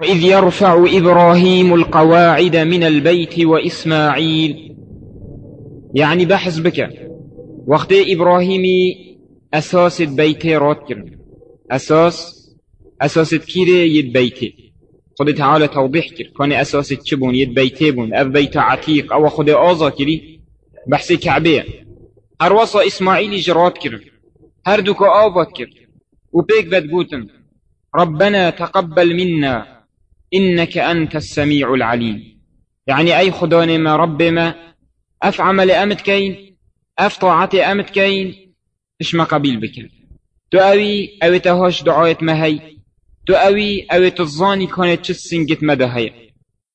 وإذ يرفع إبراهيم القواعد من البيت وإسماعيل. يعني بحث بك. وقت إبراهيمي أساس البيت رات أساس أساس كيري يد بيتي خد تعالى توضيح كر كان أساس تشبون يد بيتي بون. أف بيت عتيق. أو خد آزا كري بحث كعبية أروصا إسماعيل جرات كر هردوك آفات كر وبيك بتقوتن ربنا تقبل منا. إنك أنت السميع العليم. يعني أي خداني ما رب ما أف عمل أمت كين أف طاعتي أمت كين إش ما قبيل بك تو أوي أوي تهاش دعاية ما هي تو أوي تظاني كانت تشسين جت مدى هي